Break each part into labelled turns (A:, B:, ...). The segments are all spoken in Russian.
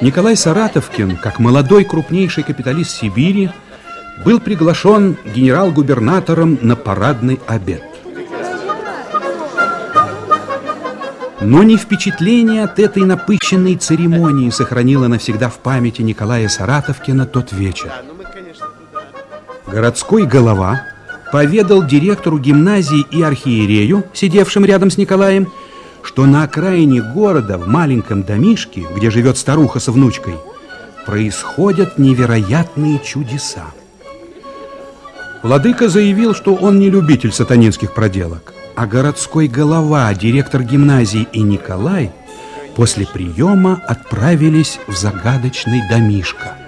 A: Николай Саратовкин, как молодой крупнейший капиталист Сибири, был приглашен генерал-губернатором на парадный обед. Но не впечатление от этой напыщенной церемонии сохранило навсегда в памяти Николая Саратовкина тот вечер. Городской голова поведал директору гимназии и архиерею, сидевшим рядом с Николаем, что на окраине города, в маленьком домишке, где живет старуха со внучкой, происходят невероятные чудеса. Владыка заявил, что он не любитель сатанинских проделок, а городской голова, директор гимназии и Николай после приема отправились в загадочный домишко.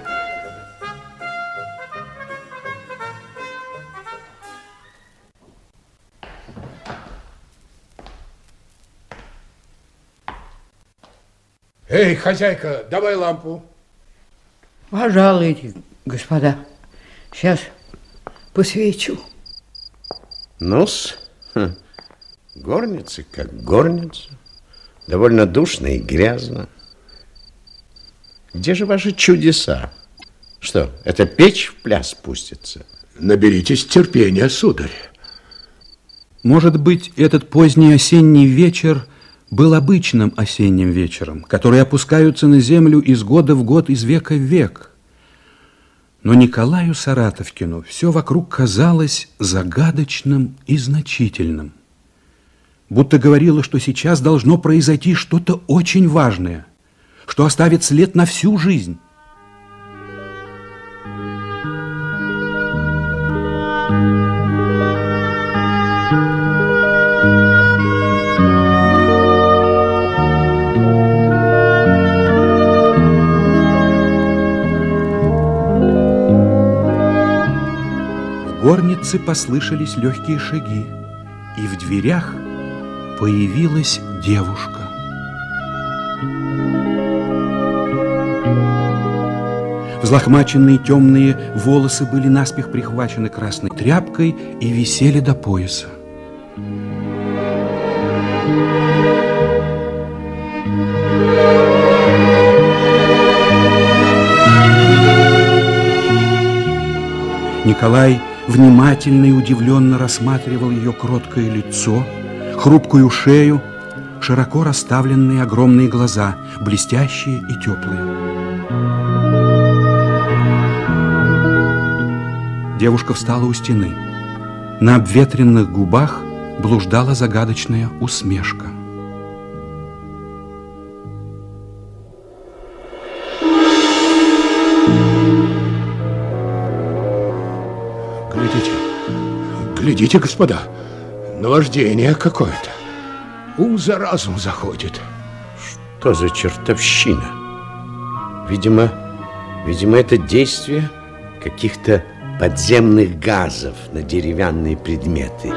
B: Эй, хозяйка, давай лампу.
C: Пожалуйте, господа. Сейчас посвечу.
D: Ну-с, хм, горница как горница. Довольно душно и грязно. Где же ваши чудеса? Что, эта печь в пляс пустится?
B: Наберитесь терпения, сударь.
A: Может быть, этот поздний осенний вечер был обычным осенним вечером, которые опускаются на землю из года в год, из века в век. Но Николаю Саратовкину все вокруг казалось загадочным и значительным. Будто говорило, что сейчас должно произойти что-то очень важное, что оставит след на всю жизнь. Горнице послышались легкие шаги, и в дверях появилась девушка. Взлохмаченные темные волосы были наспех прихвачены красной тряпкой и висели до пояса. Николай внимательно и удивленно рассматривал ее кроткое лицо, хрупкую шею, широко расставленные огромные глаза, блестящие и теплые. Девушка встала у стены. На обветренных губах блуждала загадочная усмешка.
B: Глядите, господа, наваждение какое-то. Ум за разум заходит.
D: Что за чертовщина? Видимо, видимо, это действие каких-то подземных газов на деревянные предметы.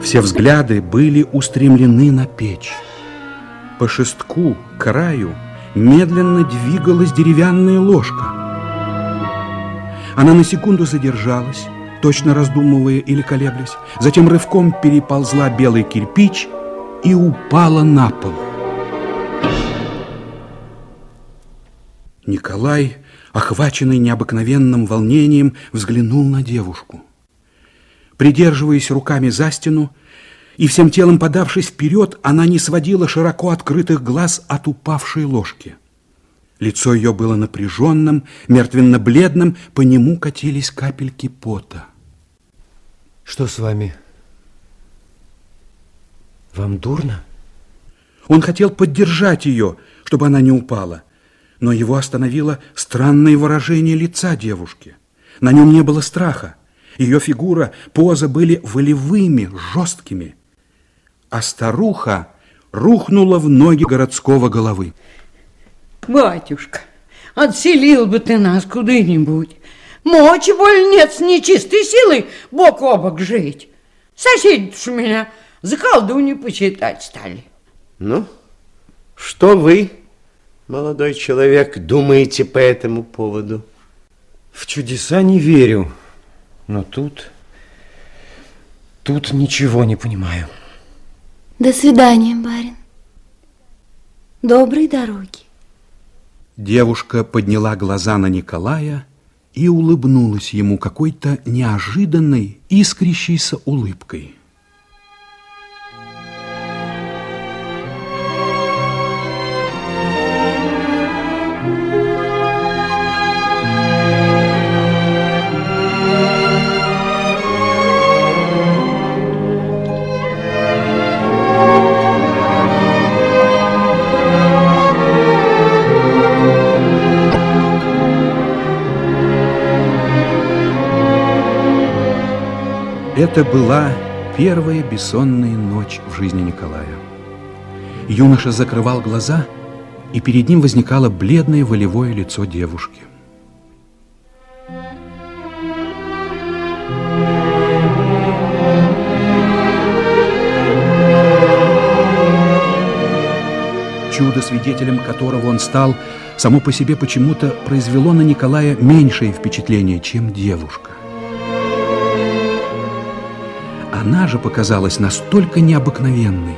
A: Все взгляды были устремлены на печь. По шестку, краю, медленно двигалась деревянная ложка. Она на секунду задержалась, точно раздумывая или колеблясь. Затем рывком переползла белый кирпич и упала на пол. Николай, охваченный необыкновенным волнением, взглянул на девушку. Придерживаясь руками за стену и всем телом подавшись вперед, она не сводила широко открытых глаз от упавшей ложки. Лицо ее было напряженным, мертвенно-бледным, по нему катились капельки пота.
E: Что с вами? Вам дурно?
A: Он хотел поддержать ее, чтобы она не упала, но его остановило странное выражение лица девушки. На нем не было страха. Ее фигура, поза были волевыми, жесткими. А старуха рухнула в ноги городского головы.
C: Батюшка, отселил бы ты нас куда-нибудь. Мочи боль нет с нечистой силой бок о бок жить. Соседи ж меня за колдунью почитать стали.
D: Ну, что вы, молодой человек, думаете по этому поводу?
E: В чудеса не верю, но тут... Тут ничего не понимаю.
F: До свидания, барин. Доброй дороги.
A: Девушка подняла глаза на Николая и улыбнулась ему какой-то неожиданной, искрящейся улыбкой. Это была первая бессонная ночь в жизни Николая. Юноша закрывал глаза, и перед ним возникало бледное волевое лицо девушки. Чудо, свидетелем которого он стал, само по себе почему-то произвело на Николая меньшее впечатление, чем девушка. Она же показалась настолько необыкновенной,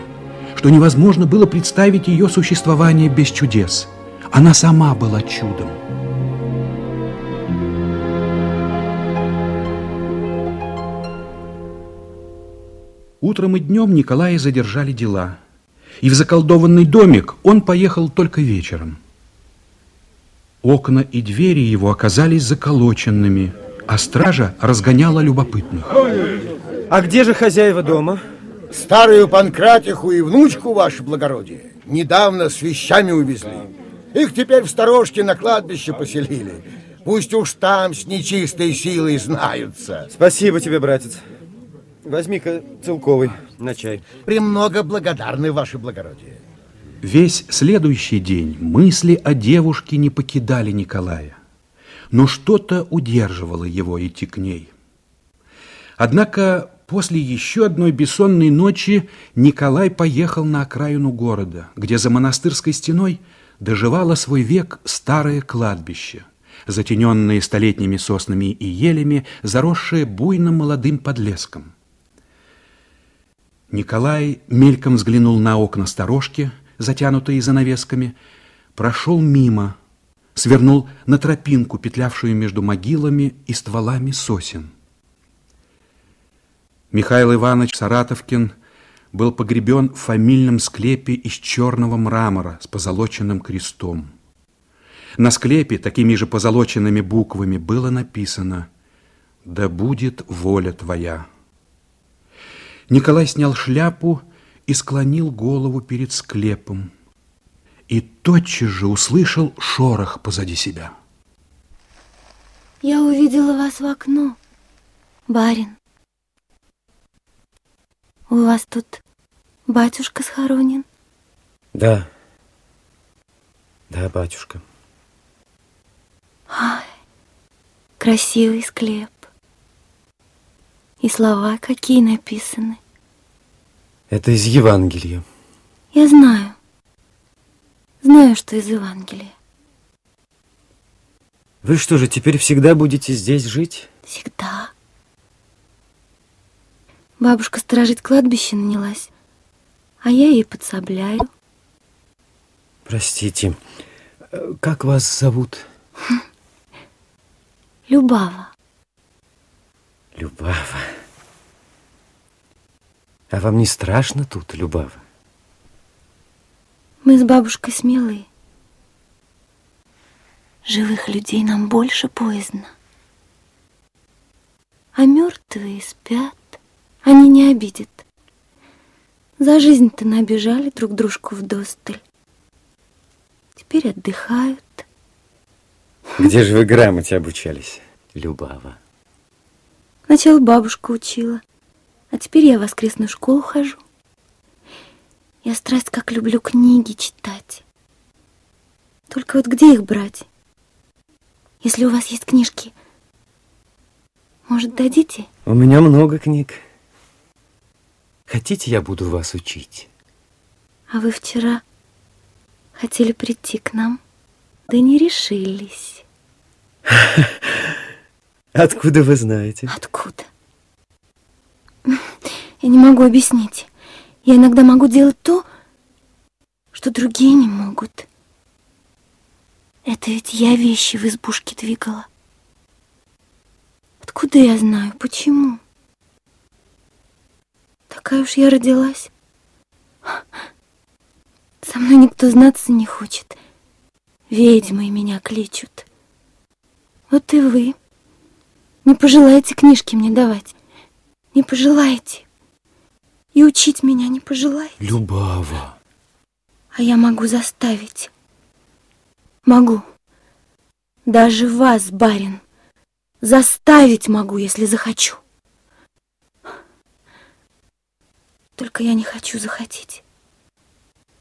A: что невозможно было представить ее существование без чудес. Она сама была чудом. Утром и днем Николая задержали дела, и в заколдованный домик он поехал только вечером. Окна и двери его оказались заколоченными, а стража разгоняла любопытных.
E: А где же хозяева дома?
F: Старую Панкратиху и внучку, ваше благородие, недавно с вещами увезли. Их теперь в сторожке на кладбище поселили. Пусть уж там с нечистой силой знаются.
E: Спасибо тебе, братец. Возьми-ка целковый на чай.
F: Премного благодарны, ваше благородие.
A: Весь следующий день мысли о девушке не покидали Николая, но что-то удерживало его идти к ней. Однако После еще одной бессонной ночи Николай поехал на окраину города, где за монастырской стеной доживало свой век старое кладбище, затененное столетними соснами и елями, заросшее буйным молодым подлеском. Николай мельком взглянул на окна сторожки, затянутые занавесками, прошел мимо, свернул на тропинку, петлявшую между могилами и стволами сосен. Михаил Иванович Саратовкин был погребен в фамильном склепе из черного мрамора с позолоченным крестом. На склепе такими же позолоченными буквами было написано «Да будет воля твоя». Николай снял шляпу и склонил голову перед склепом. И тотчас же услышал шорох позади себя.
G: Я увидела вас в окно, барин. У вас тут батюшка схоронен?
E: Да. Да, батюшка.
G: Ай, красивый склеп. И слова какие написаны.
E: Это из Евангелия.
G: Я знаю. Знаю, что из Евангелия.
E: Вы что же, теперь всегда будете здесь жить?
G: Всегда. Бабушка сторожить кладбище нанялась, а я ей подсобляю.
E: Простите, как вас зовут?
G: Любава.
E: Любава. А вам не страшно тут, Любава?
G: Мы с бабушкой смелые. Живых людей нам больше поздно. А мертвые спят. Они не обидят. За жизнь-то набежали друг дружку в досталь. Теперь отдыхают.
E: Где же вы грамоте обучались, Любава?
G: Сначала бабушка учила, а теперь я в воскресную школу хожу. Я страсть как люблю книги читать. Только вот где их брать? Если у вас есть книжки, может, дадите?
E: У меня много книг. Хотите, я буду вас учить?
G: А вы вчера хотели прийти к нам, да не решились.
E: Откуда вы знаете?
G: Откуда? Я не могу объяснить. Я иногда могу делать то, что другие не могут. Это ведь я вещи в избушке двигала. Откуда я знаю, почему? Такая уж я родилась. Со мной никто знаться не хочет. Ведьмой меня кличут. Вот и вы. Не пожелаете книжки мне давать. Не пожелаете. И учить меня не пожелаете.
A: Любава.
G: А я могу заставить. Могу. Даже вас, барин, заставить могу, если захочу. Только я не хочу захотеть.